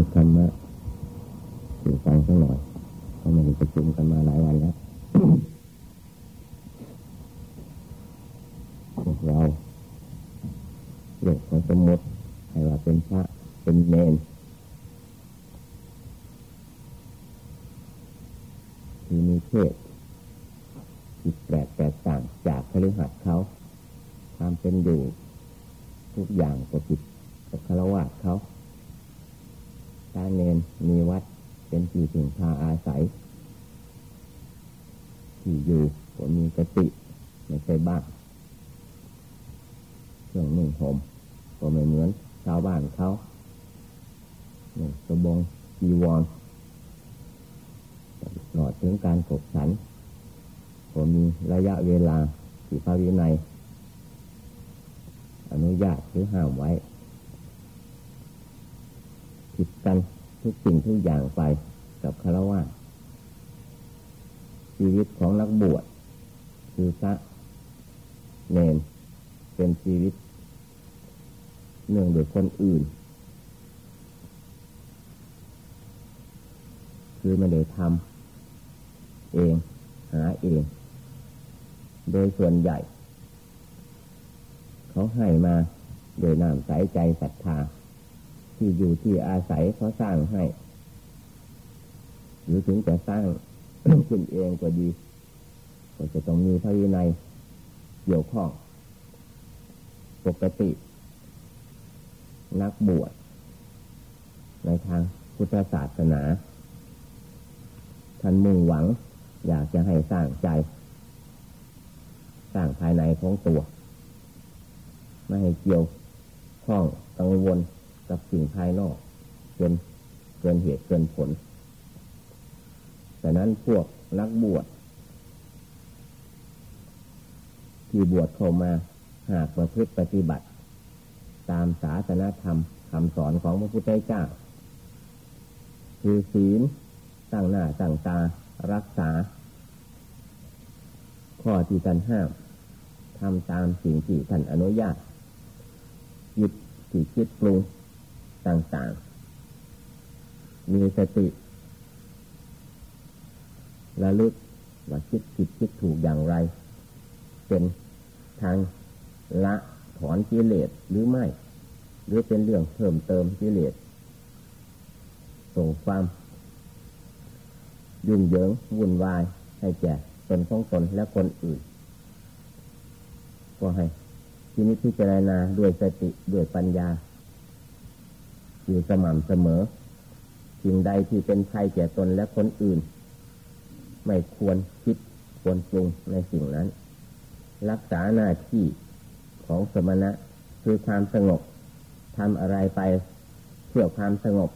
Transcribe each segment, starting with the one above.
คือธรรมะอยู่ฟังสักหน่อย บ้านเครื่องนุ่งห่มก็ไม่เหมือนชาวบ้านเขาหนึ่งสบงจีวรหลอดถึงการกบฉันก็มีระยะเวลาที่พระวินัยอนุญาตหรือห้ามไว้ผิดกันทุกสิ่งทุกอย่างไปกับคารวะชีวิตของนักบวชคือพระเนนเป็นชีวิตเนื่อง โดยคนอื่น คือไม่ได้ทำเองหาเอง โดยส่วนใหญ่ เขาให้มาโดยน้ำใสใจศรัทธา ที่อยู่ที่อาศัยเขาสร้างให้ หรือถึงจะสร้างขึ้นเองก็ดี ก็จะต้องมีพระวินัยเกี่ยวข้องปกติ นักบวชในทางพุทธศาสนา ท่านมุ่งหวัง อยากจะให้สร้างใจ สร้างภายในของตัว ไม่ให้เกี่ยวข้องกังวลกับสิ่งภายนอกจนเกินเหตุเกินผลแต่นั้นพวกนักบวชที่บวชเข้ามาหากประพฤติปฏิบัติ ตามศาสนาธรรมคำสอนของพระพุทธเจ้า คือศีลตั้งหน้าตั้งตารักษา ข้อที่ท่านห้ามทำตามสิ่งที่ท่านอนุญาตยึดที่คิดปรุงต่างๆ มีสติระลึกว่าคิดผิดคิดถูกอย่างไร เป็นทางละ ถอนกิเลสหรือไม่ หรือเป็นเรื่องเพิ่มเติมกิเลสส่งความยุ่งเหยิงวุ่นวายให้แก่ตนของตนและคนอื่น ก็ให้ที่นี้พิจารณาด้วยสติด้วยปัญญา อยู่สม่ำเสมอสิ่งใดที่เป็นภัยแก่ตนและคนอื่น ไม่ควรคิดควรปรุงในสิ่งนั้น รักษาหน้าที่ ของสมณะ คือความสงบทำอะไรไปเพื่อความสงบ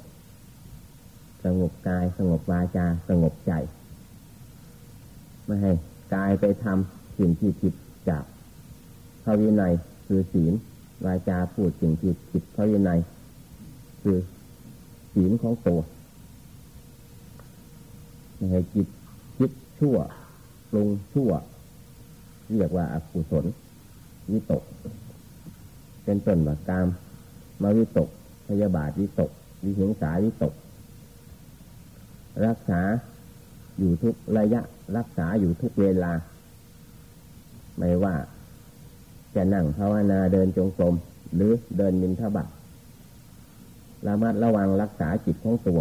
สงบกายสงบวาจาสงบใจ ไม่ให้กายไปทำสิ่งที่ผิดจากพระวินัยคือศีลวาจาพูดสิ่งที่ผิดพระวินัยคือศีลของตัวไม่ให้จิตคิดชั่วปรุงชั่ว เรียกว่าอกุศล วิตก เป็นต้นว่ากามมาวิตก พยาบาทวิตก วิหิงสาวิตก รักษาอยู่ทุกระยะ รักษาอยู่ทุกเวลา ไม่ว่าจะนั่งภาวนาเดินจงกรมหรือเดินมินทบาทระมัดระวังรักษาจิตของตัว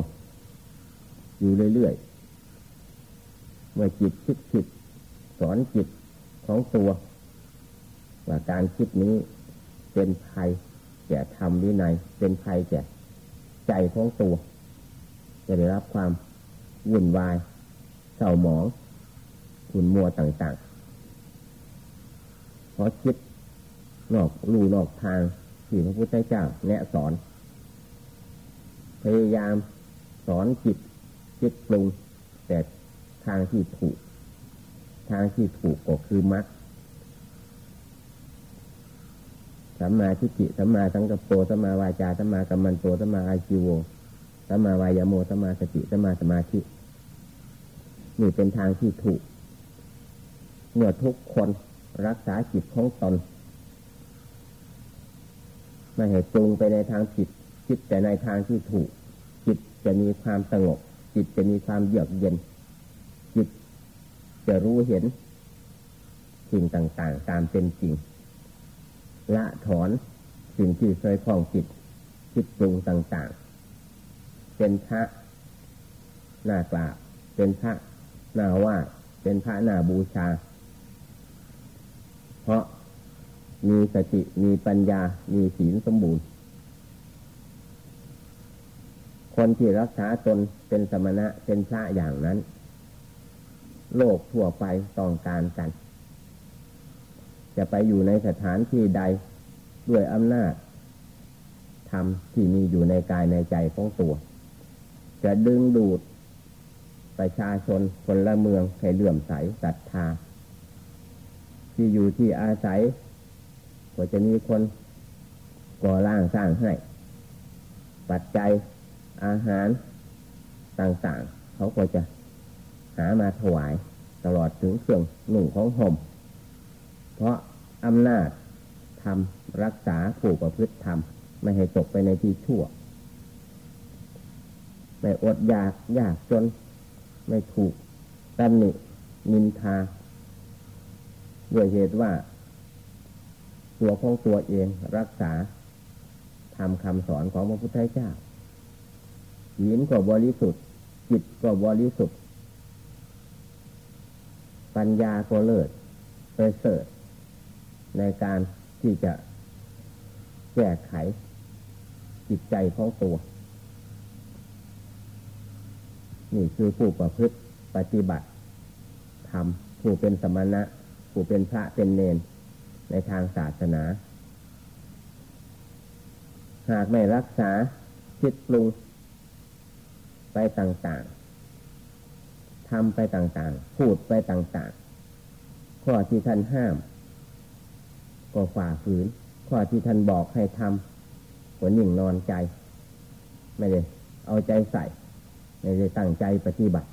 อยู่เรื่อยๆ เมื่อจิตคิดผิดสอนจิตของตัว ว่าการคิดนี้เป็นภัยแก่ธรรมวินัยเป็นภัยแก่ใจของตัว จะได้รับความวุ่นวายเศร้าหมองขุนมัวต่างๆเพราะคิดนอกลู่นอกทางที่พระพุทธเจ้าแนะสอน พยายามสอนจิตคิดปรุงแต่ทางที่ถูก ทางที่ถูกก็คือมรรค สัมมาทิฏฐิสัมมาสังกัปโปสัมมาวาจาสัมมากัมมันโตสัมมาอาชีโวสัมมาวายโมสัมมาสติสัมมาสมาธินี่เป็นทางที่ถูกเมื่อทุกคนรักษาจิตของตนไม่ให้ตรงไปในทางผิดคิดแต่ในทางที่ถูก จิตจะมีความสงบ จิตจะมีความเยือกเย็น จิตจะรู้เห็นสิ่งต่างๆ ตามเป็นจริง ละถอนสิ่งที่เคยคล้องจิตคิดปรุงต่าง ๆ เป็นพระหน้ากราบเป็นพระหน้าว่าเป็นพระหน้าบูชา เพราะมีสติมีปัญญา มีศีลสมบูรณ์ คนที่รักษาตนเป็นสมณะเป็นพระอย่างนั้น โลกทั่วไปต้องการกัน จะไปอยู่ในสถานที่ใดด้วยอำนาจธรรมที่มีอยู่ในกายในใจของตัว จะดึงดูดประชาชนคนละเมืองให้เลื่อมใสศรัทธา ที่อยู่ที่อาศัยก็จะมีคนก่อร่างสร้างให้ ปัจจัยอาหารต่างๆ เขาก็จะหามาถวายตลอดถึงเครื่องหนุ่งของห่ม เพราะอำนาจทำรักษาผู้ประพฤติธรรมไม่ให้ตกไปในที่ชั่ว ไม่อดอยากยากจน ไม่ถูกตำหนินินทาด้วยเหตุว่า ตัวของตัวเองรักษาทำคำสอนของพระพุทธเจ้าศีลก็บริสุทธิ์ จิตก็บริสุทธิ์ ปัญญาก็เลิศไปเสริฐ ในการที่จะแก้ไขจิตใจของตัว นี่คือผู้ประพฤติปฏิบัติทำผู้เป็นสมณะ ผู้เป็นพระเป็นเนน ในทางศาสนา หากไม่รักษาคิดปรุงไปต่างๆทำไปต่างๆ พูดไปต่างๆ ข้อที่ท่านห้าม ก็ฝ่าฝืน ข้อที่ท่านบอกให้ทำก็นิ่งนอนใจ ไม่ได้เอาใจใส่ ไม่ได้ตั้งใจปฏิบัติ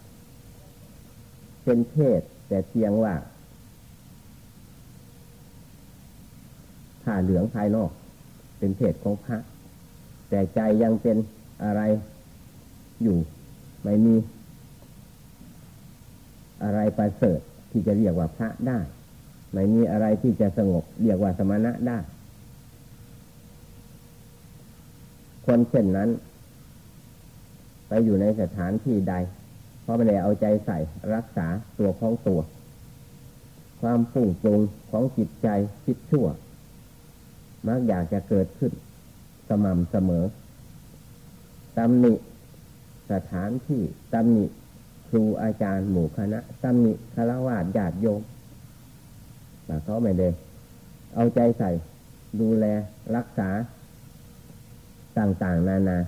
เป็นเทศแต่เพียงว่าผ้าเหลืองภายนอก เป็นเทศของพระ แต่ใจยังเป็นอะไรอยู่ ไม่มีอะไรประเสริฐที่จะเรียกว่าพระได้ ไม่มีอะไรที่จะสงบเรียกว่าสมณะได้ คนเช่นนั้น ไปอยู่ในสถานที่ใด เพราะไม่ได้เอาใจใส่รักษาตัวของตัว ความฝุ่งปรุงของจิตใจคิดชั่ว มักอยากจะเกิดขึ้น สม่ำเสมอตำหนิสถานที่ตำหนิครูอาจารย์หมู่คณะตำหนิคารวะญาติโยม แต่เขาไม่ได้เอาใจใส่ ดูแลรักษา ต่างๆ นานา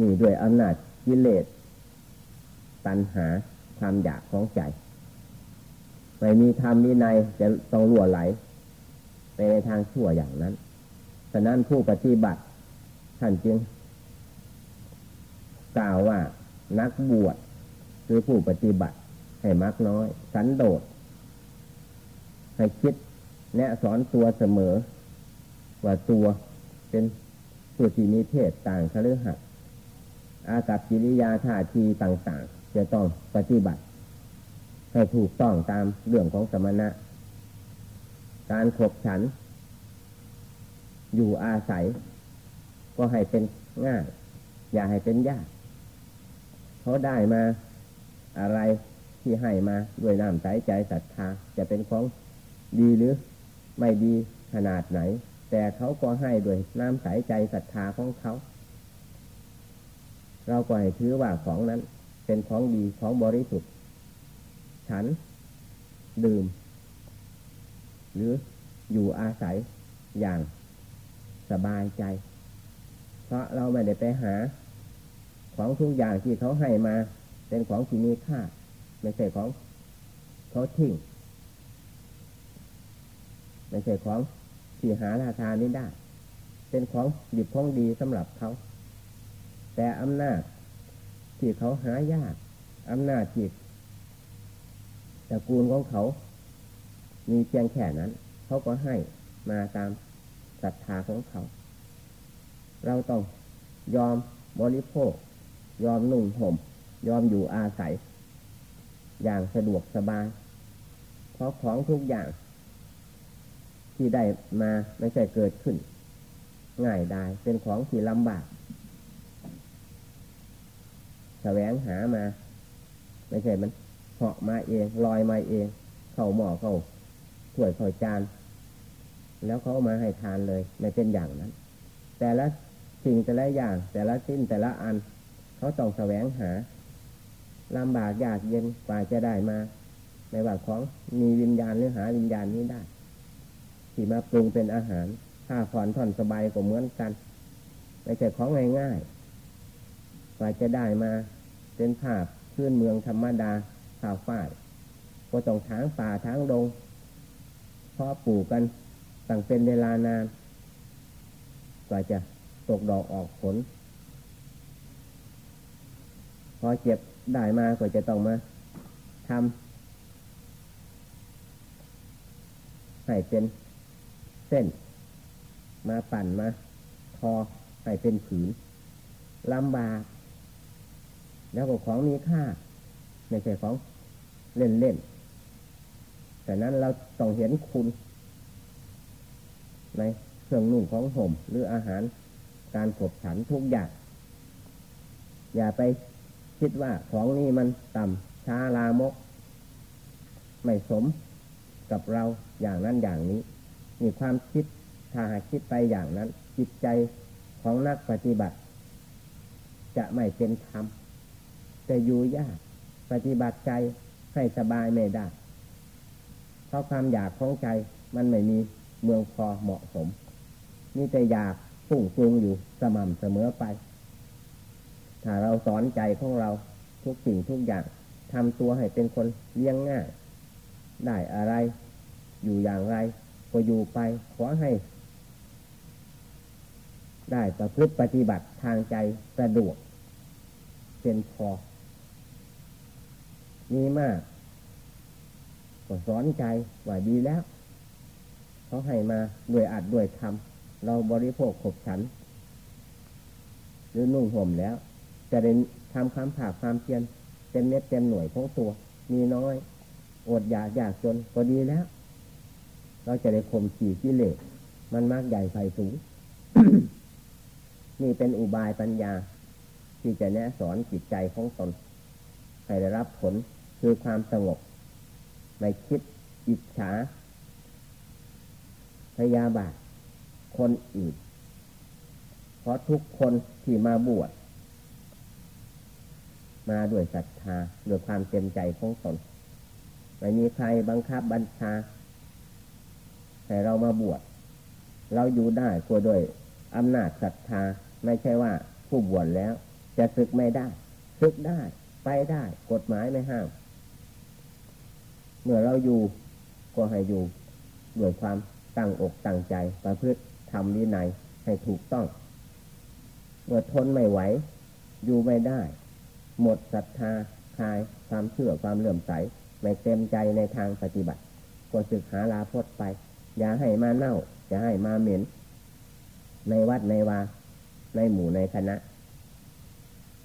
นี่ด้วยอำนาจกิเลสตัณหาความอยากของใจ ไม่มีธรรมวินัยจะต้องรั่วไหล ไปในทางชั่วอย่างนั้นฉะนั้นผู้ปฏิบัติท่านจึงกล่าวว่านักบวชคือผู้ปฏิบัติให้มักน้อย สันโดษ ให้คิดแนะสอนตัวเสมอ ว่าตัวเป็นผู้ที่มีเพศต่างคฤหัสอากับกิริยาท่าทีต่าง ๆ จะต้องปฏิบัติ ให้ถูกต้องตามเรื่องของสมณะ การขบฉัน อยู่อาศัย ก็ให้เป็นง่าย อย่าให้เป็นยากเขาได้มาอะไรที่ให้มาด้วยน้ำใจใจศรัทธาจะเป็นของ ดีหรือไม่ดีขนาดไหน แต่เขาก็ให้ด้วยน้ำใสใจศรัทธาของเขา เราก็ให้ถือว่าของนั้น เป็นของดีของบริสุทธิ์ ฉัน ดื่ม หรืออยู่อาศัยอย่างสบายใจ เพราะเราไม่ได้ไปหา ของทุกอย่างที่เขาให้มา เป็นของที่มีค่า ไม่ใช่ของเขาทิ้ง ไม่ใช่ของที่หาราคานี้ได้ เป็นของดิบของดีสำหรับเขา แต่อำนาจที่เขาหายากอำนาจจิตตระกูลของเขา มีเพียงแค่นั้น เขาก็ให้มาตามศรัทธาของเขา เราต้องยอมบริโภค ยอมนุ่งห่ม ยอมอยู่อาศัย อย่างสะดวกสบาย เพราะของทุกอย่าง ที่ได้มาไม่ใช่เกิดขึ้น ง่ายได้เป็นของที่ลำบากแสวงหามา ไม่ใช่มันเหาะมาเองลอยมาเอง เข้าหม้อเข้าถ้วยเข้าจาน แล้วเขามาให้ทานเลย ไม่เป็นอย่างนั้น แต่ละสิ่งแต่ละอย่าง แต่ละสิ้นแต่ละอัน เขาต้องแสวงหาลำบากยากเย็นกว่าจะได้มาในว่าของมีวิญญาณหรือหาวิญญาณนี้ได้ ที่มาปรุงเป็นอาหารผ้าผ่อนผ่อนสบายก็เหมือนกัน ไม่ใช่ของง่ายๆกว่าจะได้มาเป็นภาพพื้นเมืองธรรมดาข้าวฝ้ายก็ต้องทางป่าทางดงเพาะปลูกกันตั้งเป็นเวลานานกว่าจะตกดอกออกผล พอเจ็บได้มาก็จะต้องมาทำให้เป็น เส้น มาปั่นมาทอให้เป็นผืนลำบากแล้วก็ของมีค่าไม่ใช่ของเล่นเล่นแต่นั้นเราต้องเห็นคุณ ในเครื่องนุ่งของห่มหรืออาหารการผบฉันทุกอย่าง อย่าไปคิดว่าของนี้มันต่ำช้าลามก ไม่สมกับเราอย่างนั้นอย่างนี้ มีความคิดถ้าหากคิดไปอย่างนั้น จิตใจของนักปฏิบัติ จะไม่เป็นธรรมจะอยู่ยากปฏิบัติใจให้สบายไม่ได้ เพราะความอยากของใจมันไม่มีเมืองพอเหมาะสมนี่แต่อยากฟุ้งฟรุงอยู่สม่ำเสมอไป ถ้าเราสอนใจของเราทุกสิ่งทุกอย่างทำตัวให้เป็นคนเลี้ยงง่าย ได้อะไร อยู่อย่างไร ก็อยู่ไปขอให้ ได้ประพฤติปฏิบัติทางใจสะดวก เป็นพอ มีมากก็สอนใจว่าดีแล้วเขาให้มาด้วยอัดด้วยทำเราบริโภคขบฉัน หรือนุ่งห่มแล้ว จะได้ทำความผาความเพียรเต็มเม็ดเต็มหน่วยของตัว มีน้อย อดอยากอยากจนก็ดีแล้ว เราจะได้ข่มขี่กิเลสมันมากใหญ่ไฟสูง นี่เป็นอุบายปัญญา ที่จะแนะสอนจิตใจของตนให้ได้รับผลคือความสงบไม่คิดอิจฉาพยาบาท คนอื่น เพราะทุกคนที่มาบวชมาด้วยศรัทธาด้วยความเต็มใจของตนไม่มีใครบังคับบัญชา ให้เรามาบวชเราอยู่ได้ก็โดยอำนาจศรัทธาไม่ใช่ว่าผู้บวชแล้ว จะศึกไม่ได้ศึกได้ไปได้กฎหมายไม่ห้าม เมื่อเราอยู่ก็ให้อยู่ด้วยความตั้งอกตั้งใจประพฤติทำวินัยให้ถูกต้อง เมื่อทนไม่ไหว อยู่ไม่ได้ หมดศรัทธาคลายความเชื่อความเลื่อมใส ไม่เต็มใจในทางปฏิบัติก็ศึกหาลาพดไป อย่าให้มาเน่าอย่าให้มาเหม็น ในวัดในวา ในหมู่ในคณะ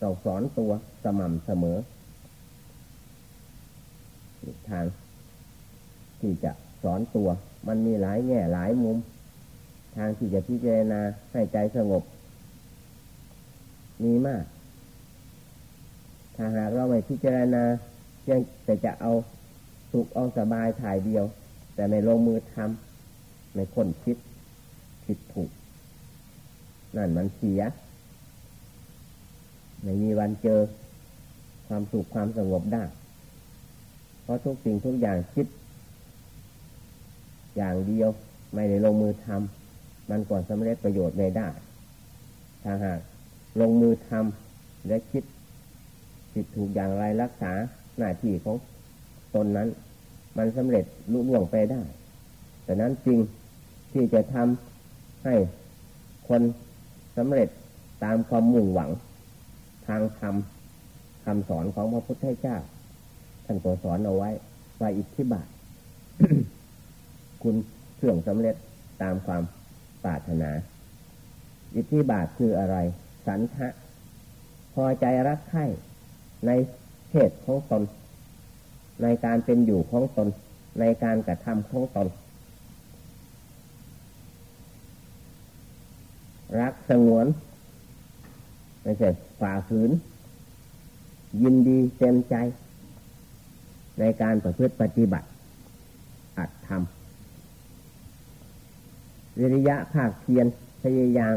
ต้องสอนตัวสม่ำเสมอ ทาง ที่จะสอนตัว มันมีหลายแง่หลายมุม ทางที่จะพิจารณาให้ใจสงบ มีมาก ถ้าหากเราไม่พิจารณายังแต่จะเอาสุขเอาสบายถ่ายเดียว แต่ไม่ลงมือทำ ไม่ค้นคิดผิดถูก นั่นมันเสียไม่มีวันเจอความสุขความสงบได้ เพราะทุกสิ่งทุกอย่างคิด อย่างเดียวไม่ได้ลงมือทำมันก่อนสำเร็จประโยชน์ไม่ได้ ถ้าหากลงมือทำและคิดผิดถูกอย่างไรรักษาหน้าที่ของตนนั้น มันสำเร็จลุล่วงไปได้แต่นั้นจริง ที่จะทำให้คนสำเร็จตามความมุ่งหวัง ทางธรรมคำสอนของพระพุทธเจ้าท่านก็สอนเอาไว้ไว้อิทธิบาท คุณเครื่องสำเร็จตามความปรารถนา อิทธิบาทคืออะไร สันทะ พอใจรักใคร่ในเหตุของตน ในการเป็นอยู่ของตน ในการกระทำของตน รักสงวน ไม่ใช่ฝ่าฝืน ยินดีเต็มใจ ในการประพฤติปฏิบัติ อัดทำวิริยะภาคเพียรพยายาม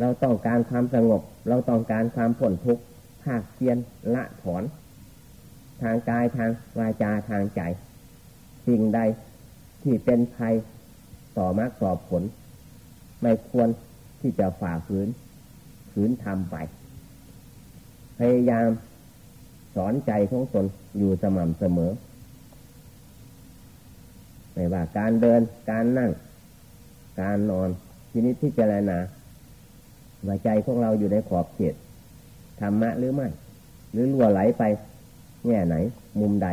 เราต้องการความสงบ เราต้องการความผลทุกข์ภาคเพียรละถอน ทางกายทางวาจาทางใจ สิ่งใดที่เป็นภัยต่อมรรคต่อผล ไม่ควรที่จะฝ่าฝืนฝืนทำไป พยายามสอนใจของตนอยู่สม่ำเสมอ ไม่ว่าการเดินการนั่ง การนอนทีนี้ที่เจรณาว่าใจของเราอยู่ในขอบเขตธรรมะหรือไม่ หรือล่วไหลไปแง่ไหน มุมใด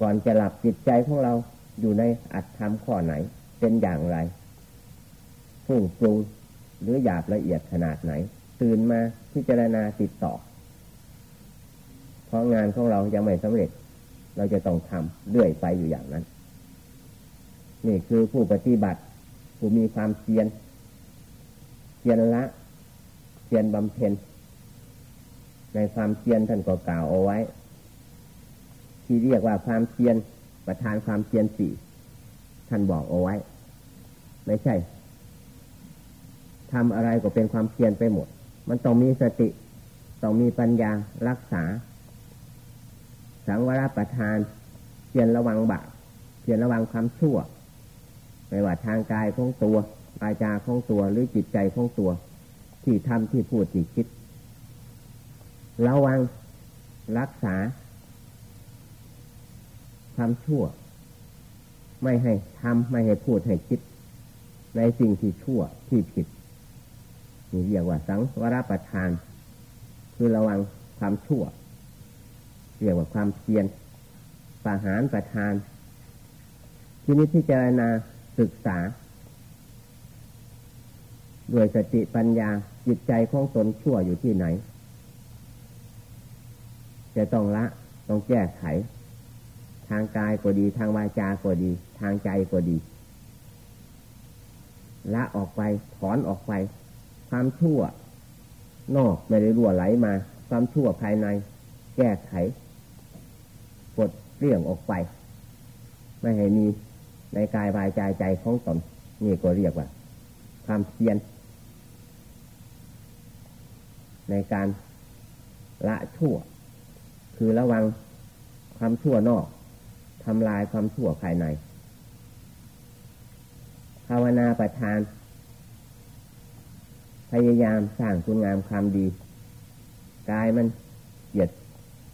ก่อนจะหลับจิตใจของเราอยู่ในอัตธรรมข้อไหน เป็นอย่างไรฟุ้งฟูหรือหยาบละเอียดขนาดไหน ตื่นมาพิจารณาติดต่อ เพราะงานของเรายังไม่สำเร็จ เราจะต้องทำเรื่อยไปอยู่อย่างนั้น นี่คือผู้ปฏิบัติ ผู้มีความเพียรเพียรละเพียรบำเพ็ญในความเพียรท่านก็กล่าวเอาไว้ ที่เรียกว่าความเพียรประธานความเพียรสี่ท่านบอกเอาไว้ ไม่ใช่ทำอะไรก็เป็นความเพียรไปหมด มันต้องมีสติ ต้องมีปัญญารักษา สังวรประทานเพียรระวังบาปเพียรระวังความชั่ว ไม่ว่าทางกายของตัวกายจาของตัวหรือจิตใจของตัว ที่ทำที่พูดที่คิด ระวังรักษา ความชั่ว ไม่ให้ทำไม่ให้พูดให้คิด ในสิ่งที่ชั่วที่ผิดนี่เรียกว่าสังวรประทาน คือระวังความชั่ว เรียกว่าความเพียรปาหารประทาน ที่นี้ที่เจรณาศึกษา ด้วยสติปัญญาจิตใจของตนชั่วอยู่ที่ไหน จะต้องละต้องแก้ไข ทางกายก็ดี ทางวาจาก็ดี ทางใจก็ดี ละออกไปถอนออกไป ความชั่ว นอกไม่ได้รั่วไหลมา ความชั่วภายใน แก้ไขปลดเปลี่ยงออกไป ไม่ให้มีในกายวายใจใจของตนนี่ก็เรียกว่า ความเพียรในการละชั่ว คือระวังความชั่วนอกทำลายความชั่วภายในาวนาประทาน พยายามสร้างคุณงามความดี กายมันเหยียด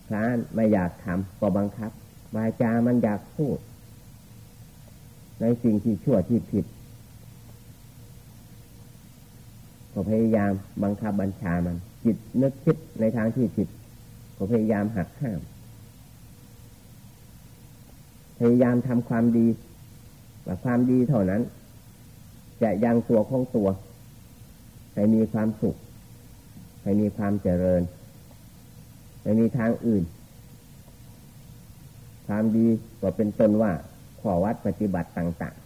คลานไม่อยากทำก็บังคับวาจามันอยากพูด ในสิ่งที่ชั่วที่ผิดก็พยายามบังคับบัญชามัน จิตนึกคิดในทางที่ผิดก็พยายามหักห้าม พยายามทำความดีว่าความดีเท่านั้น จะยังตัวของตัว ให้มีความสุข ให้มีความเจริญไม่มีทางอื่น ความดีก็เป็นต้นว่าขอวัดปฏิบัติต่าง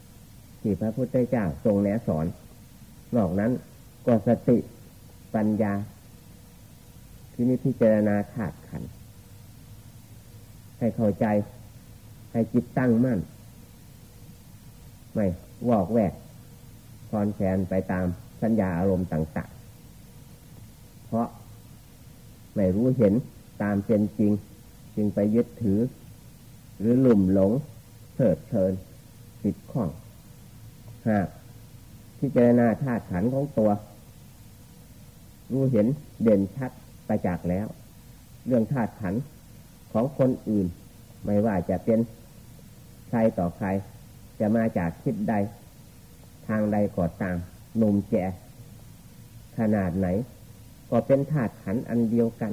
ๆ ที่พระพุทธเจ้าทรงแนะสอน นอกนั้นก็สติปัญญา ที่นี้พิจารณาขาดขัน ให้เข้าใจ ให้จิตตั้งมั่น ไม่วอกแวก คอนแขนไปตามสัญญาอารมณ์ต่างๆ เพราะไม่รู้เห็นตามเป็นจริง จึงไปยึดถือ หรือหลุ่มหลงเถิดเชิญติดข้องหากที่เจนาธาตุขันของตัว รู้เห็นเด่นชัดไปจากแล้ว เรื่องธาตุขันของคนอื่น ไม่ว่าจะเป็นใครต่อใคร จะมาจากคิดใด ทางใดก็ตามหนุ่มแก่ขนาดไหน ก็เป็นธาตุขันอันเดียวกัน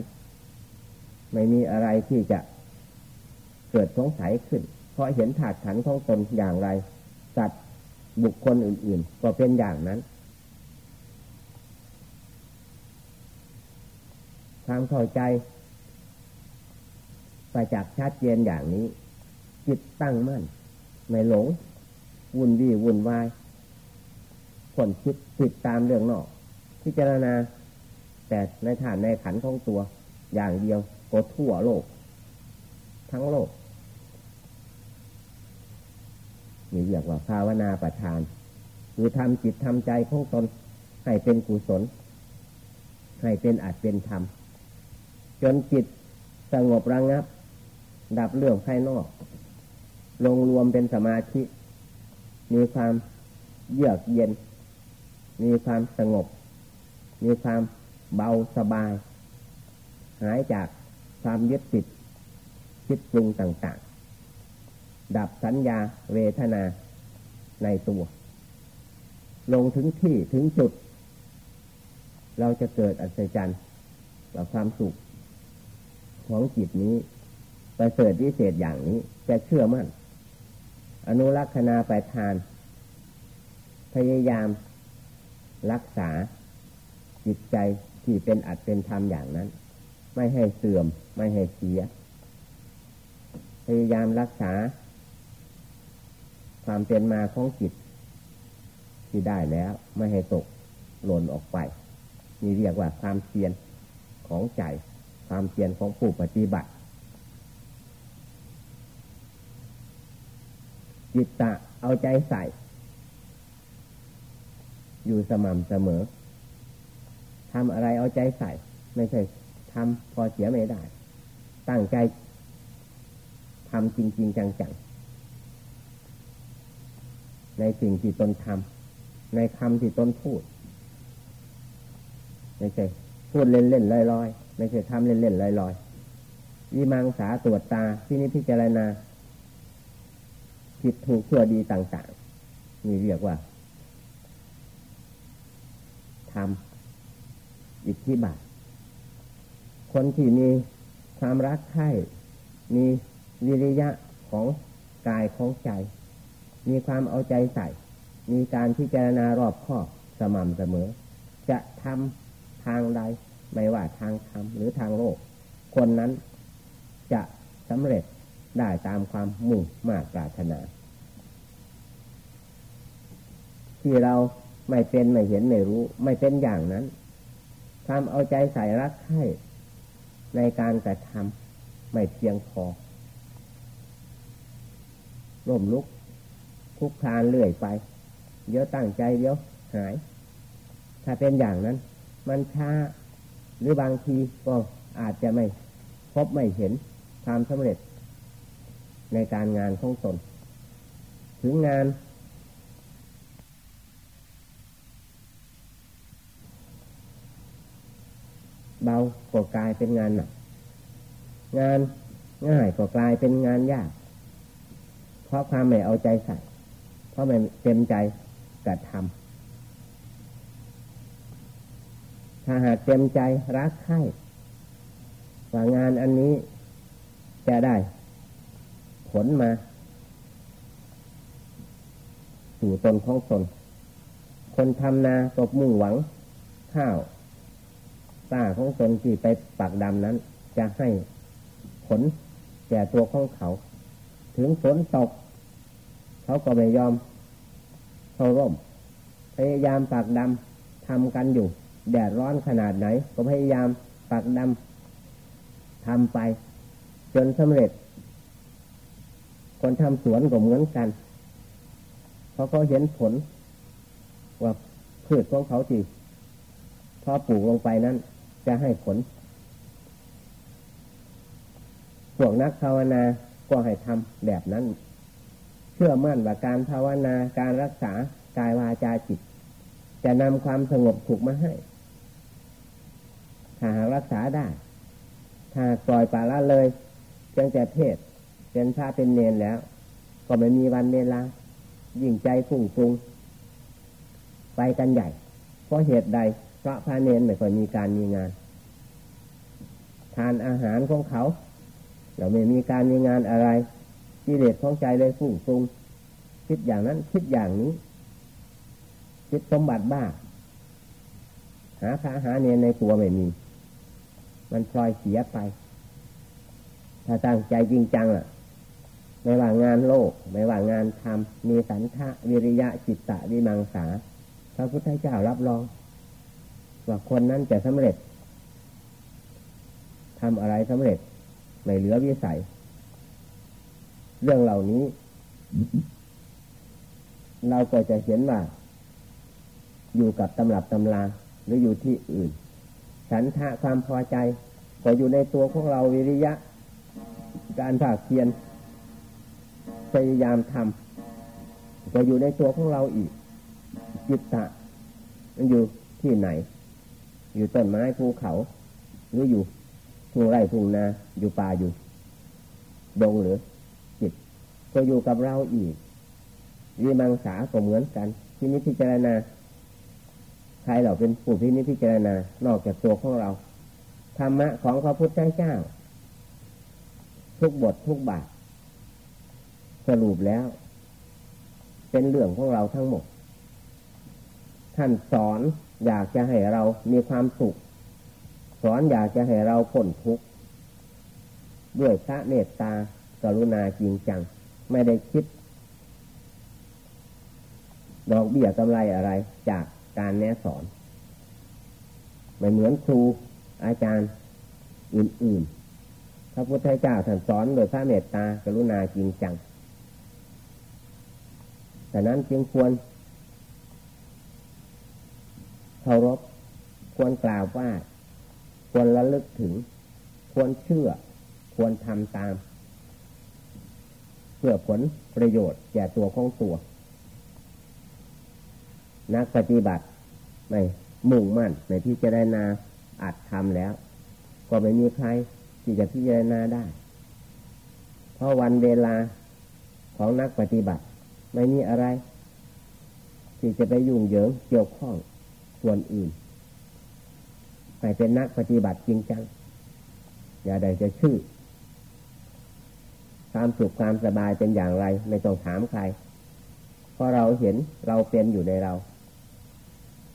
ไม่มีอะไรที่จะเกิดสงสัยขึ้น เพราะเห็นธาตุขันของตนอย่างไร สัตว์บุคคลอื่น ๆ ก็เป็นอย่างนั้นความเข้าใจปจักษ์ชัดเจนอย่างนี้ จิตตั้งมั่น ไม่หลง วุ่นวี่วุ่นวาย คนคิดติดตามเรื่องนอก พิจารณา แต่ในฐานในขันของตัว อย่างเดียวก็ทั่วโลก ทั้งโลกนี่เรียกว่าภาวนาประทาน คือทำจิตทำใจของตน ให้เป็นกุศล ให้เป็นอาจเป็นธรรม จนจิตสงบระงับ ดับเรื่องภายนอก ลงรวมเป็นสมาธิ มีความเยือกเย็น มีความสงบ มีความเบาสบาย หายจากความยึดติดคิดปรุงต่าง ๆ ดับสัญญาเวทนาในตัว ลงถึงที่ถึงจุด เราจะเกิดอัศจรรย์กับความสุข ของจิตนี้ประเสริฐวิเศษอย่างนี้จะเชื่อมั่น อนุรักษณาไปทาน พยายาม รักษาจิตใจที่เป็นอัดเป็นธรรมอย่างนั้น ไม่ให้เสื่อมไม่ให้เสีย พยายามรักษา ความเป็นมาของจิต ที่ได้แล้วไม่ให้ตกหล่นออกไปนี่เรียกว่าความเพียรของใจ ความเพียรของผู้ปฏิบัติ จิตตะเอาใจใส่ อยู่สม่ำเสมอทำอะไรเอาใจใส่ ไม่ใช่ทำพอเสียไม่ได้ ตั้งใจทำจริงๆจังๆในสิ่งที่ตนทำในคำที่ตนพูด ไม่ใช่พูดเล่นๆลอยๆไม่ใช่ทำเล่นๆลอยๆวิมังสาตรวจตาที่นี้พิจารณาผิดถูกชั่วดีต่างๆนี่เรียกว่า ทำอิทธิบาท คนที่มีความรักใคร่มีวิริยะของกายของใจ มีความเอาใจใส่ มีการพิจารณารอบข้อสม่ำเสมอ จะทำทางใดไม่ว่าทางธรรมหรือทางโลก คนนั้นจะสำเร็จได้ตามความมุ่งมากปรารถนา ที่เรา ไม่เป็นไม่เห็นไม่รู้ ไม่เป็นอย่างนั้นความเอาใจใส่รักใคร่ในการกระทำไม่เพียงพอร่มลุกคุกคานเลื่อยไป เดี๋ยวตั้งใจเดี๋ยวหาย ถ้าเป็นอย่างนั้น มันช้าหรือบางทีก็อาจจะไม่พบไม่เห็นความสำเร็จในการงานของตนถึงงาน เบาก็กลายเป็นงานหนักงานง่ายก็กลายเป็นงานยาก เพราะความไม่เอาใจใส่เพราะไม่เต็มใจกระทำถ้าหากเต็มใจรักใคร่ว่างานอันนี้จะได้ ผลมา สู่ตนของตนคนทำนาตบมุ่งหวัง ข้าว ตาของตนที่ไปปักดำนั้น จะให้ผลแก่ตัวของเขา ถึงฝนตก เขาก็ไม่ยอมเขาร่ม พยายามปักดำทำกันอยู่ แดดร้อนขนาดไหน ก็พยายามปักดำทำไป จนสำเร็จ คนทำสวนก็เหมือนกันเพราะเขาเห็นผลว่าพืชของเขาที่พอปลูกลงไปนั้น จะให้ผลพวกนักภาวนาก็ให้ทำแบบนั้น เชื่อมั่นว่าการภาวนาการรักษากายวาจาจิต จะนำความสงบถูกมาให้ ถ้าหากรักษาได้ ถ้าปล่อยปละละเลยจังแต่เพศเป็นชาเป็นเนนแล้ว ก็ไม่มีวันเวลายิ่งใจฟุ้งฟุ้งไปกันใหญ่ เพราะเหตุใด พระพาเนนไม่ค่อยมีการมีงาน ทานอาหารของเขา เราไม่มีการมีงานอะไรกิเลสของใจเลยฟุ้งฟุ้งคิดอย่างนั้นคิดอย่างนี้คิดสมบัติบ้า หาพระหาเนนในตัวไม่มี มันพลอยเสียไป ถ้าตั้งใจจริงจังอะไม่ว่างานโลก ไม่ว่างานทำมีสันทะวิริยะจิตตะวิมังสา พระพุทธเจ้ารับรอง ว่าคนนั้นจะสำเร็จทำอะไรสำเร็จไม่เหลือวิสัย เรื่องเหล่านี้ เราก็จะเห็นว่า อยู่กับตำรับตำราหรืออยู่ที่อื่น ฉันทะความพอใจ ก็อยู่ในตัวของเราวิริยะ การภาคเพียรพยายามทำก็อยู่ในตัวของเราอีกจิตตะมันอยู่ที่ไหน อยู่ต้นไม้ภูเขาหรืออยู่ทุ่งไร่ทุ่งนาอยู่ป่าอยู่ ดงหรือ จิต ก็อยู่กับเราอีกวิมังสาก็เหมือนกันที่นิพิจารณาใครเราเป็นผู้ที่นิพพิจารณานอกจากตัวของเราธรรมะของพระพุทธเจ้า ทุกบททุกบาทสรุปแล้ว เป็นเรื่องของเราทั้งหมด ท่านสอน อยากจะให้เรามีความสุข สอนอยากจะให้เราพ้นทุกข์ด้วยพระเมตตากรุณาจริงจัง ไม่ได้คิดดอกเบี้ยกำไรอะไร จากการแนะสอน ไม่เหมือนครูอาจารย์อื่นๆพระพุทธเจ้าท่านสอนโดยพระเมตตากรุณาจริงจังแต่นั้นจึงควร เคารพควรกล่าวว่า ควรระลึกถึง ควรเชื่อ ควรทำตาม เพื่อผลประโยชน์แก่ตัวของตัว นักปฏิบัติไม่มุ่งมั่นในที่จะได้นาอัดทำแล้ว ก็ไม่มีใครที่จะพิจารณาได้ เพราะวันเวลาของนักปฏิบัติ ไม่มีอะไร ที่จะไปยุ่งเหยิงเกี่ยวข้อง ส่วนอื่นให้เป็นนักปฏิบัติจริงจัง อย่าใดจะชื่อความสุขความสบายเป็นอย่างไร ไม่ต้องถามใคร เพราะเราเห็นเราเป็นอยู่ในเรา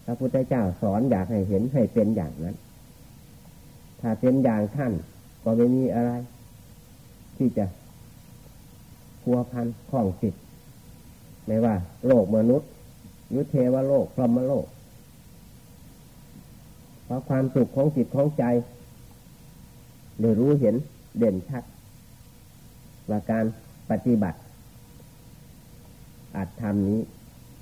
พระพุทธเจ้าสอนอยากให้เห็นให้เป็นอย่างนั้น ถ้าเป็นอย่างท่านก็ไม่มีอะไร ที่จะพัวพันข้องสิทธิ์ไม่ว่า โลกมนุษย์หรือเทวโลกพรหมโลก เพราะความสุขของจิตของใจได้รู้เห็นเด่นชัด ว่าการปฏิบัติอาจทำนี้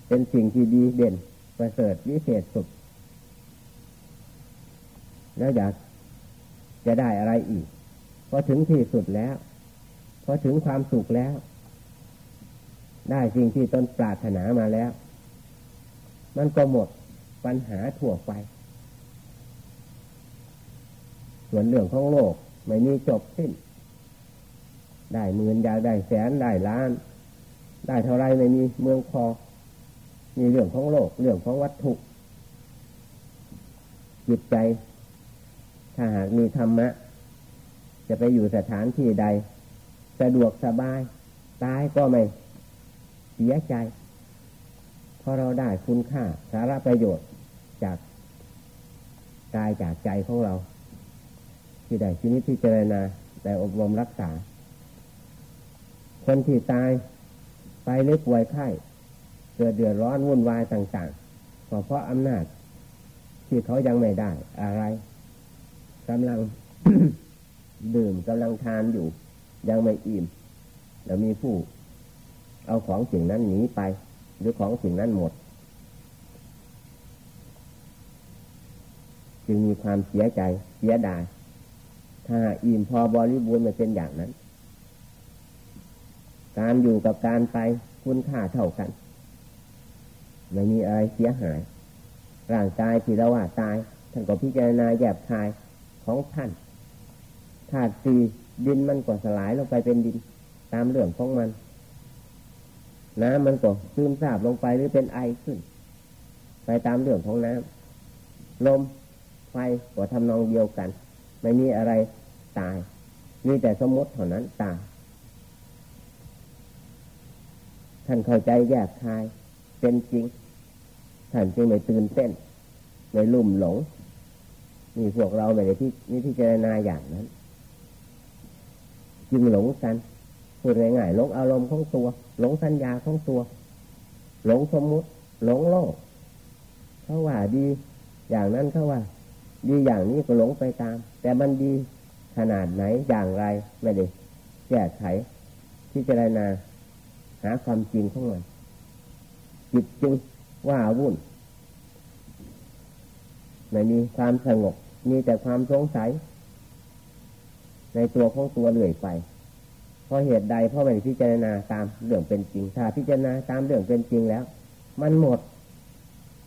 เป็นสิ่งที่ดีเด่นประเสริฐวิเศษสุด แล้วอยากจะได้อะไรอีกพอถึงที่สุดแล้วพอถึงความสุขแล้ว ได้สิ่งที่ตนปรารถนามาแล้ว มันก็หมดปัญหาทั่วไป ส่วนเรื่องของโลกไม่มีจบสิ้น ได้หมื่นอยากได้แสนได้ล้าน ได้เท่าไรไม่มีเมืองพอ มีเรื่องของโลกเรื่องของวัตถุจิตใจ ถ้าหากมีธรรมะ จะไปอยู่สถานที่ใด สะดวกสบาย ตายก็ไม่เสียใจ เพราะเราได้คุณค่าสาระประโยชน์จากกายจากใจของเรา ที่ได้ชีวิตที่เจรณาแต่อบรมรักษา คนที่ตายไปหรือป่วยไข้เกิดเดือดร้อนวุ่นวายต่างๆก็เพราะอำนาจ ที่เขายังไม่ได้อะไรกำลังดื่มกำลังทานอยู่ ยังไม่อิ่มแล้วมีผู้ เอาของสิ่งนั้นหนีไป หรือของสิ่งนั้นหมด จึงมีความเสียใจเสียดาย ถ้าอิ่มพอบริบูรณ์มันเป็นอย่างนั้น การอยู่กับการไปคุณค่าเท่ากัน ไม่มีอะไรเสียหาย ร่างกายที่เราว่าตาย ท่านก็พิจารณาแยบคายของท่านธาตุสีดินมันก็สลายลงไปเป็นดิน ตามเรื่องของมัน น้ำมันก็ซึมซาบลงไปหรือเป็นไอขึ้น ไปตามเรื่องของน้ำลมไฟก็ทำนองเดียวกัน ไม่มีอะไรตาย มีแต่สมมติเท่านั้นตาย ท่านเข้าใจแยกคาย เป็นจริง ท่านจึงไม่ตื่นเต้น ไม่ลุ่มหลง มีพวกเราไม่ได้ที่นี่ที่เจรนาอย่างนั้น จึงหลงกันพูดง่ายๆหลงอารมณ์ของตัว หลงสัญญาของตัว หลงสมมุติ หลงโลกเขาว่าดี อย่างนั้นเขาว่า ดีอย่างนี้ก็หลงไปตาม แต่มันดีขนาดไหนอย่างไรไม่ได้แก้ไขที่เจรนาหาความจริงของมันจิตจึงว่าวุ่นไม่มีความสงบมีแต่ความสงสัย ในตัวของตัวเลื่อยไป เพราะเหตุใดเพราะไม่พิจารณาตามเรื่องเป็นจริง ถ้าพิจารณาตามเรื่องเป็นจริงแล้ว มันหมด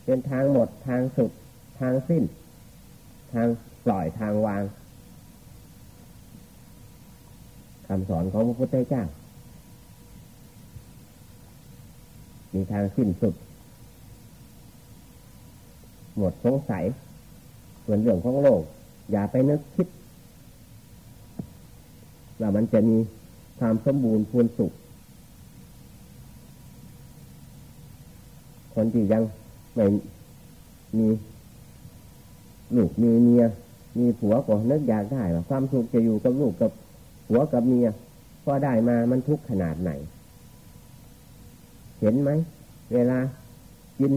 เป็นทางหมดทางสุดทางสิ้น ทางปล่อยทางวางคำสอนของพระพุทธเจ้า มีทางสิ้นสุด หมดสงสัยส่วนเรื่องของโลก อย่าไปนึกคิดว่ามันจะมีความสมบูรณ์พูนสุข คนที่ยังไม่มี ลูกมีเมีย มีผัวก็นึกอยากได้ว่าความสุขจะอยู่กับลูกกับผัวกับเมียพอได้มามันทุกข์ขนาดไหน เห็นไหม เวลากิน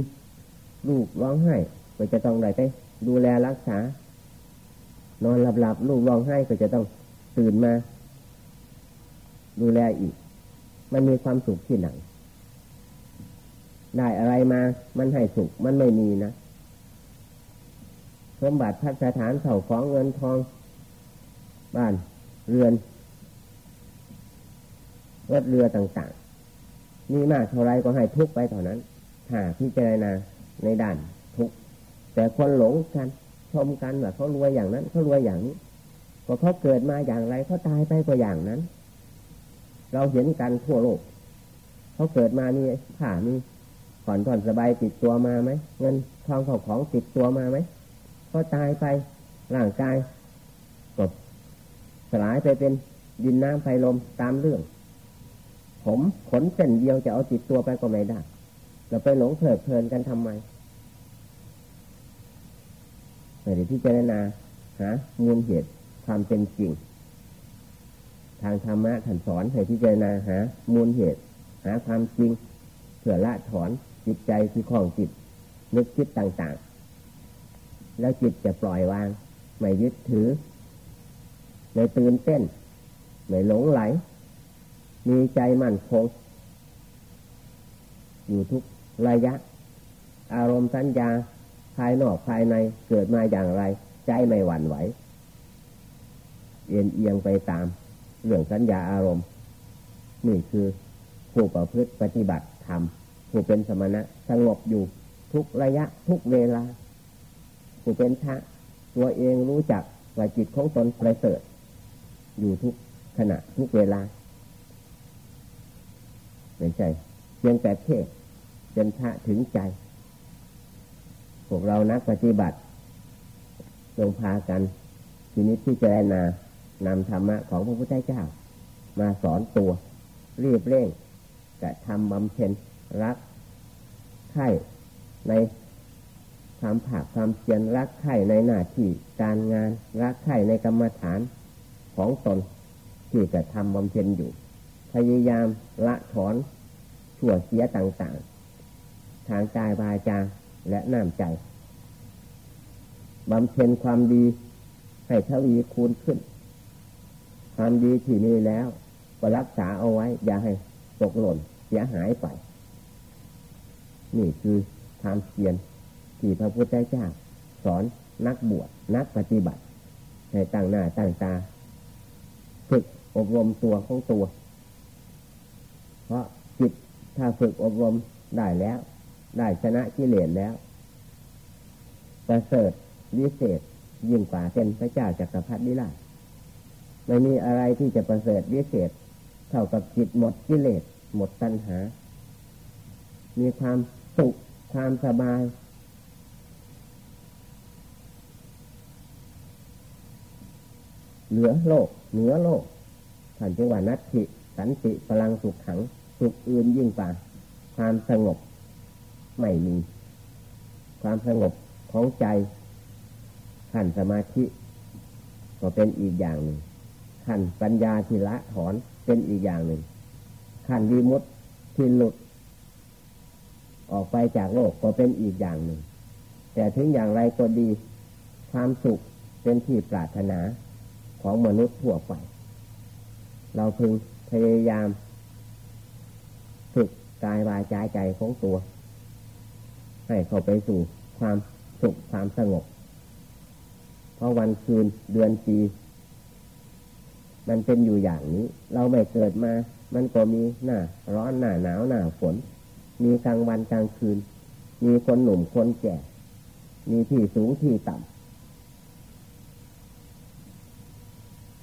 ลูกร้องไห้ก็จะต้องได้ไปดูแลรักษา นอนหลับๆลูกร้องไห้ก็จะต้องตื่นมา ดูแลอีก มันมีความสุขที่ไหนได้อะไรมา มันให้สุข มันไม่มีนะ สมบัติพัฒฐานเข่าของเงินทอง บ้านเรือนรถเรือต่างๆ มีมากเท่าไรก็ให้ทุกไปเท่านั้นถ้าพิจารณาในด้านทุกแต่คนหลงกันชมกันว่าเขารวยอย่างนั้นเขารวยอย่างนี้ก็เขาเกิดมาอย่างไรเขาตายไปก็อย่างนั้น เราเห็นกันทั่วโลกเขาเกิดมามีผ้ามีผ่อนผ่อนสบายติดตัวมาไหมเงินทองของของติดตัวมาไหม เขาตายไปร่างกายก็สลายไปเป็นดินน้ำไฟลมตามเรื่อง ผมขนเส้นเดียวจะเอาติดตัวไปก็ไม่ได้เราไปหลงเพลิดเพลินกันทำไมไม่ได้พิจารณาหามูลเหตุความเป็นจริง ทางธรรมะท่านสอนให้พิจารณาหามูลเหตุ หาความจริงเพื่อละถอนจิตใจที่คล้องจิตนึกคิดต่าง ๆ แล้วจิตจะปล่อยวาง ไม่ยึดถือ ไม่ตื่นเต้น ไม่หลงไหล มีใจมั่นคง อยู่ทุกระยะ อารมณ์สัญญาภายนอกภายในเกิดมาอย่างไร ใจไม่หวั่นไหว เอียงเอียงไปตาม เรื่องสัญญาอารมณ์ นี่คือผู้ประพฤติปฏิบัติธรรมผู้เป็นสมณะสงบอยู่ทุกระยะทุกเวลา ผู้เป็นพระตัวเองรู้จักว่าจิตของตนประเสริฐอยู่ทุกขณะทุกเวลาไม่ใช่เพียงแต่เทศเป็นพระถึงใจ พวกเรานักปฏิบัติจงพากันทีนี้ที่เจรนานำธรรมะของพระพุทธเจ้า มาสอนตัว รีบเร่งจะทำบำเพ็ญรักไข่ใน ความผากความเพียรรักไข่ในหน้าที่การงานรักไข่ในกรรมฐานของตนที่จะทำบำเพ็ญอยู่ พยายามละถอนชั่วเสียต่างๆ ทางกายวาจาและน้ำใจบำเพ็ญความดีให้ทวีคูณขึ้น ความดีที่มีแล้วก็รักษาเอาไว้ อย่าให้ตกหล่นเสียหายไป นี่คือความเพียร ที่พระพุทธเจ้าสอนนักบวชนักปฏิบัติให้ตั้งหน้าตั้งตาฝึกอบรมตัวของตัว เพราะจิตถ้าฝึกอบรมได้แล้ว ได้ชนะกิเลสแล้วประเสริฐวิเศษยิ่งกว่าเป็นพระเจ้าจักรพรรดิลาไม่มีอะไรที่จะประเสริฐวิเศษเท่ากับจิตหมดกิเลสหมดตัณหา มีความสุขความสบาย เหลือโลก เหนือโลกท่านจึงว่านัตถิสันติพลังสุขขัง สุขอื่นยิ่งกว่าความสงบไม่มี ความสงบของใจขั้นสมาธิก็เป็นอีกอย่างหนึ่งขั้นปัญญาที่ละถอนเป็นอีกอย่างหนึ่งขั้นวิมุตที่หลุด ออกไปจากโลกก็เป็นอีกอย่างหนึ่ง แต่ถึงอย่างไรก็ดี ความสุขเป็นที่ปรารถนา ของมนุษย์ทั่วไป เราพึงพยายามฝึกกายวายใจใจของตัว ให้เข้าไปสู่ความสุขความสงบ เพราะวันคืนเดือนปี มันเป็นอยู่อย่างนี้ เราไม่เกิดมา มันก็มีหน้าร้อนหน้าหนาวหน้าฝน มีกลางวันกลางคืน มีคนหนุ่มคนแก่ มีที่สูงที่ต่ำ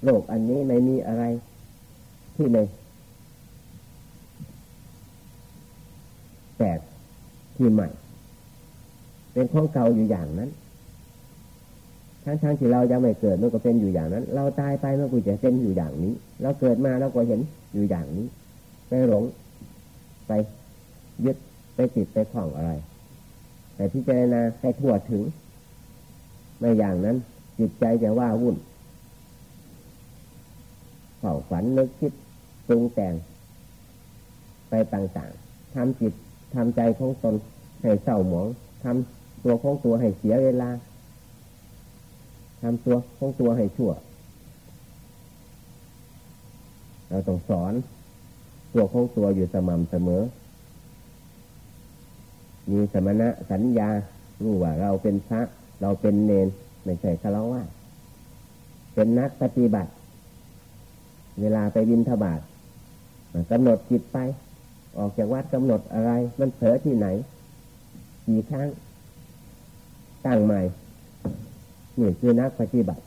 โลกอันนี้ไม่มีอะไรที่เลยแปลกที่ใหม่ เป็นของเก่าอยู่อย่างนั้นทั้งทั้งที่เรายังไม่เกิดมันก็เป็นอยู่อย่างนั้น เราตายไปมันก็จะเป็นอยู่อย่างนี้ เราเกิดมาเราก็เห็นอยู่อย่างนี้ไปหลงไปยึดไปติดไปคล้องอะไร แต่พิจารณาให้ทั่วถึง ไม่อย่างนั้นจิตใจจะว่าวุ่น เฝ้าฝันนึกคิดปรุงแต่ง ไปต่างๆทำจิตทำใจของตนให้เศร้าหมองทำตัวของตัวให้เสียเวลาทำตัวของตัวให้ชั่ว เราต้องสอน ตัวของตัวอยู่สม่ำเสมอ มีสมณะสัญญา รู้ว่าเราเป็นพระ เราเป็นเนน ไม่ใช่คารวะเป็นนักปฏิบัติ เวลาไปบินทบาทกำหนดจิตไป ออกจากวัดกำหนดอะไร มันเผลอที่ไหนกี่ครั้งตั้งใหม่นี่คือนักปฏิบัติ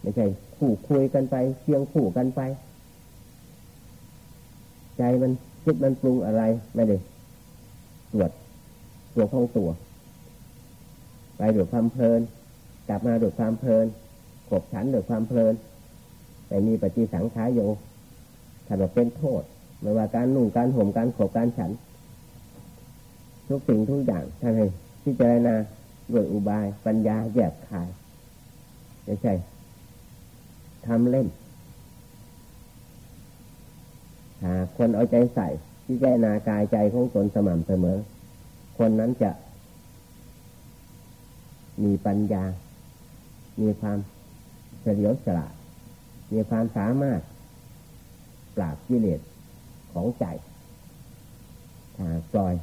ไม่ใช่คู่คุยกันไปเชียงคู่กันไป ใจมันคิดมันปรุงอะไรไม่ได้ตรวจตัวของตัว ไปด้วยความเพลิน กลับมาด้วยความเพลินขบฉันด้วยความเพลิน แต่มีปฏิสังขายโยถ้าเราเป็นโทษไม่ว่าการนุ่งการห่มการขบการฉัน ทุกสิ่งทุกอย่างท่านให้พิจารณาด้วยอุบายปัญญาแยกขายไม่ใช่ทำเล่นหาคนเอาใจใส่ที่แจนากายใจของตนสม่ำเสมอ คนนั้นจะ มีปัญญา มีความเฉลียวฉลาด มีความสามารถปราบกิเลสของใจถ้าปล่อย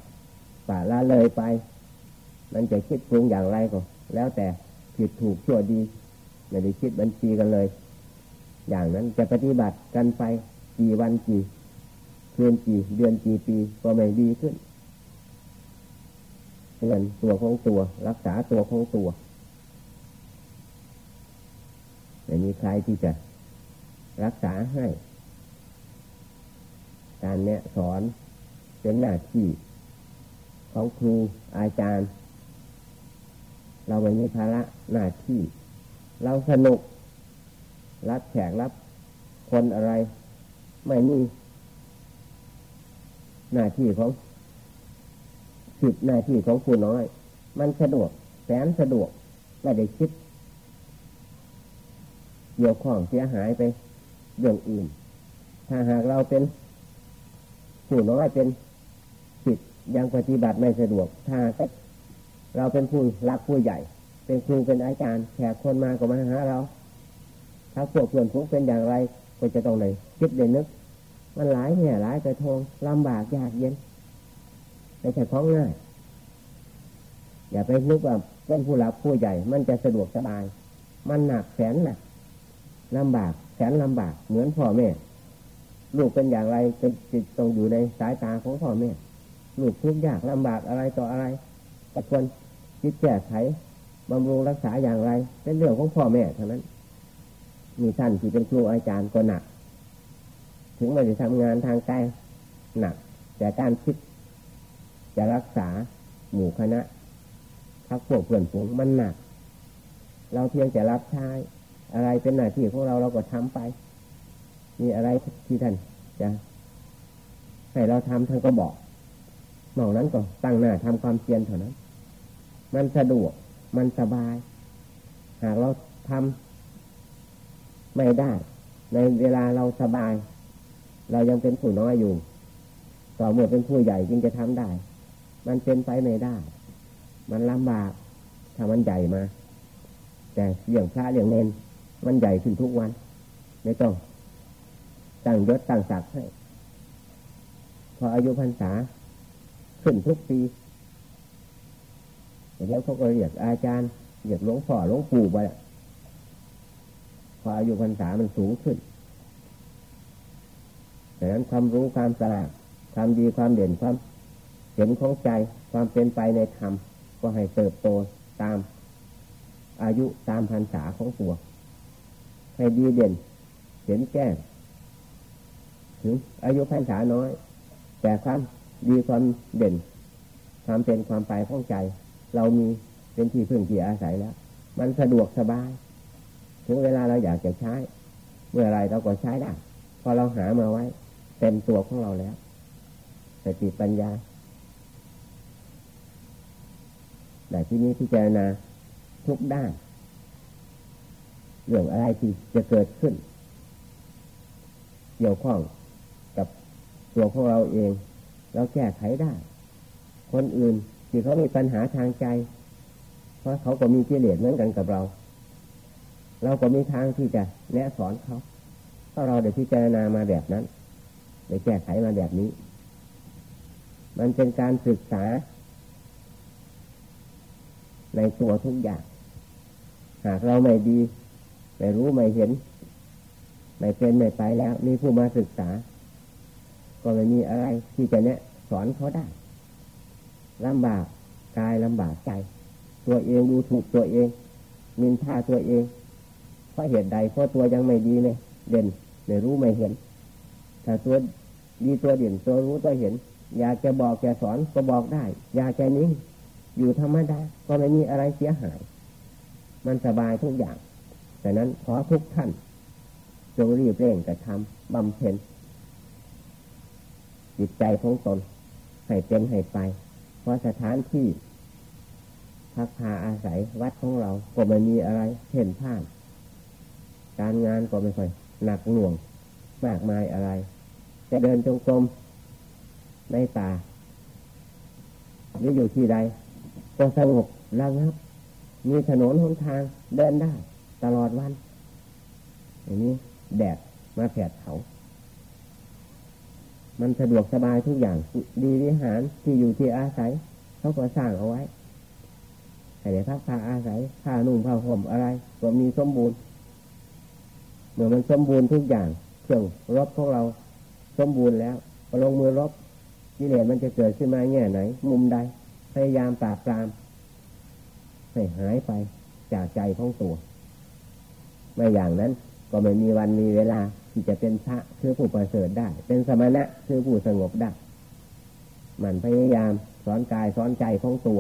ป่าละเลยไป มันจะคิดปรุงอย่างไรก็ แล้วแต่ผิดถูกชั่วดีไม่ได้คิดบัญชีกันเลย อย่างนั้นจะปฏิบัติกันไปกี่วันกี่คืนกี่เดือนกี่ปีก็ไม่ดีขึ้นเตือนตัวของตัวรักษาตัวของตัวไม่มีใครที่จะ รักษาให้ การเนี้ยสอนเป็นหน้าที่ของครูอาจารย์ เราไม่มีภาระหน้าที่ เราสนุก รับแขกรับคนอะไร ไม่มีหน้าที่ของผิดหน้าที่ของครูน้อย มันสะดวกแสนสะดวกไม่ได้คิดเกี่ยวข้องเสียหายไป เรื่องอื่น ถ้าหากเราเป็นผู้น้อยเป็นผิดยังปฏิบัติไม่สะดวก ถ้าเราเป็นผู้รักผู้ใหญ่ เป็นครูเป็นอาจารย์แขกคนมาก็มาหาเรา ถ้าพวกเพื่อนพวกเป็นอย่างไรก็จะต้องเลยคิดเลยนึก มันหลายแห่หลายกระทงลำบากยากเย็นไม่ใช่ของง่ายอย่าไปนึกว่าเป็นผู้รับผู้ใหญ่ มันจะสะดวกสบาย มันหนักแสนหนักลำบาก แสนลำบากเหมือนพ่อแม่ ลูกเป็นอย่างไรเป็นจิตตรงอยู่ในสายตาของพ่อแม่ ลูกทุกข์ยากลำบากอะไรต่ออะไรก็ควรคิดแก้ไขบำรุงรักษาอย่างไร เป็นเรื่องของพ่อแม่เท่านั้น มีท่านที่เป็นครูอาจารย์ก็หนัก ถึงมันจะทำงานทางกายหนัก แต่การคิดจะรักษาหมู่คณะพักพวกเพื่อนฝูงมันหนัก เราเพียงแต่รับใช้ อะไรเป็นหน้าที่ของเราเราก็ทำไปมีอะไรที่ท่านจะให้เราทำท่านก็บอกนอกนั้นก็ตั้งหน้าทำความเพียรเท่านั้น มันสะดวกมันสบาย หากเราทำไม่ได้ ในเวลาเราสบาย เรายังเป็นผู้น้อยอยู่ ต่อเมื่อเป็นผู้ใหญ่จึงจะทำได้ มันเป็นไปไม่ได้ มันลำบากถ้ามันใหญ่มา แต่เรื่องพระเรื่องเนน มันใหญ่ขึ้นทุกวัน ไม่ต้อง ตั้งยศตั้งศักดิ์ให้พออายุพรรษา ขึ้นทุกปีแล้วเขาก็เรียกอาจารย์เรียกหลวงพ่อหลวงปู่ไปพออายุพรรษามันสูงขึ้นดังนั้นความรู้ความสลาดความดีความเด่นความเห็นของใจความเป็นไปในธรรมก็ให้เติบโตตามอายุตามพรรษาของตัว ให้ดีเด่น เห็นแก้ถึงอายุพรรษาน้อย แต่ความดีความเด่น ความเป็นความไปข้องใจ เรามีเป็นที่พึ่งที่อาศัยแล้ว มันสะดวกสบาย ถึงเวลาเราอยากจะใช้ เมื่อไรเราก็ใช้ได้ พอเราหามาไว้ เต็มตัวของเราแล้วสติปัญญาแต่ที่นี้พิจารณาทุกด้าน เรื่องอะไรที่จะเกิดขึ้น เกี่ยวข้องกับตัวของเราเอง เราแก้ไขได้ คนอื่นที่เขามีปัญหาทางใจ เพราะเขาก็มีกิเลสเหมือนกันกับเรา เราก็มีทางที่จะแนะสอนเขาเพราเราได้พิจารณามาแบบนั้นได้แก้ไขมาแบบนี้ มันเป็นการศึกษา ในตัวทุกอย่าง หากเราไม่ดี ไม่รู้ไม่เห็น ไม่เป็นไม่ไปแล้ว มีผู้มาศึกษา ก็ไม่มีอะไรที่จะแนะสอนเขาได้ลำบากกายลำบากใจ ตัวเองดูถูกตัวเองมินท่าตัวเอง เพราะเหตุใดเพราะตัวยังไม่ดีเนี่ยเด่นไม่รู้ไม่เห็น ถ้าตัวดีตัวเด่นตัวรู้ตัวเห็น อยากจะบอกจะสอนก็บอกได้ อยากจะนิ่งอยู่ธรรมดาก็ไม่มีอะไรเสียหาย มันสบายทุกอย่าง แต่นั้นขอทุกท่าน จงรีบเร่งกระทำบำเพ็ญจิตใจของตนให้เป็นให้ไป เพราะสถานที่พักพาอาศัยวัดของเราก็ไม่มีอะไรเห็นผ่าน การงานก็ไม่ค่อยหนักหน่วงมากมายอะไรจะเดินจงกรมในป่าหรืออยู่ที่ใดก็สงบระงับ มีถนนหนทางเดินได้ ตลอดวันอย่างนี้แดดมาแผดเขามันสะดวกสบายทุกอย่างดีวิหารที่อยู่ที่อาศัยเขาก็สร้างเอาไว้แต่เดี๋ยวพักพาอาศัยผ้านุ่งผ้าห่มอะไร ก็มีสมบูรณ์เมื่อมันสมบูรณ์ทุกอย่างเครื่องรบของเราสมบูรณ์แล้วลงมือรบกิเลสมันจะเกิดขึ้นมาแง่ไหน มุมใด พยายามปราบปรามให้หายไปจากใจของตัว ไม่อย่างนั้นก็ไม่มีวันมีเวลาที่จะเป็นพระคือผู้ประเสริฐได้ เป็นสมณะคือผู้สงบได้ มันพยายามสอนกายสอนใจของตัว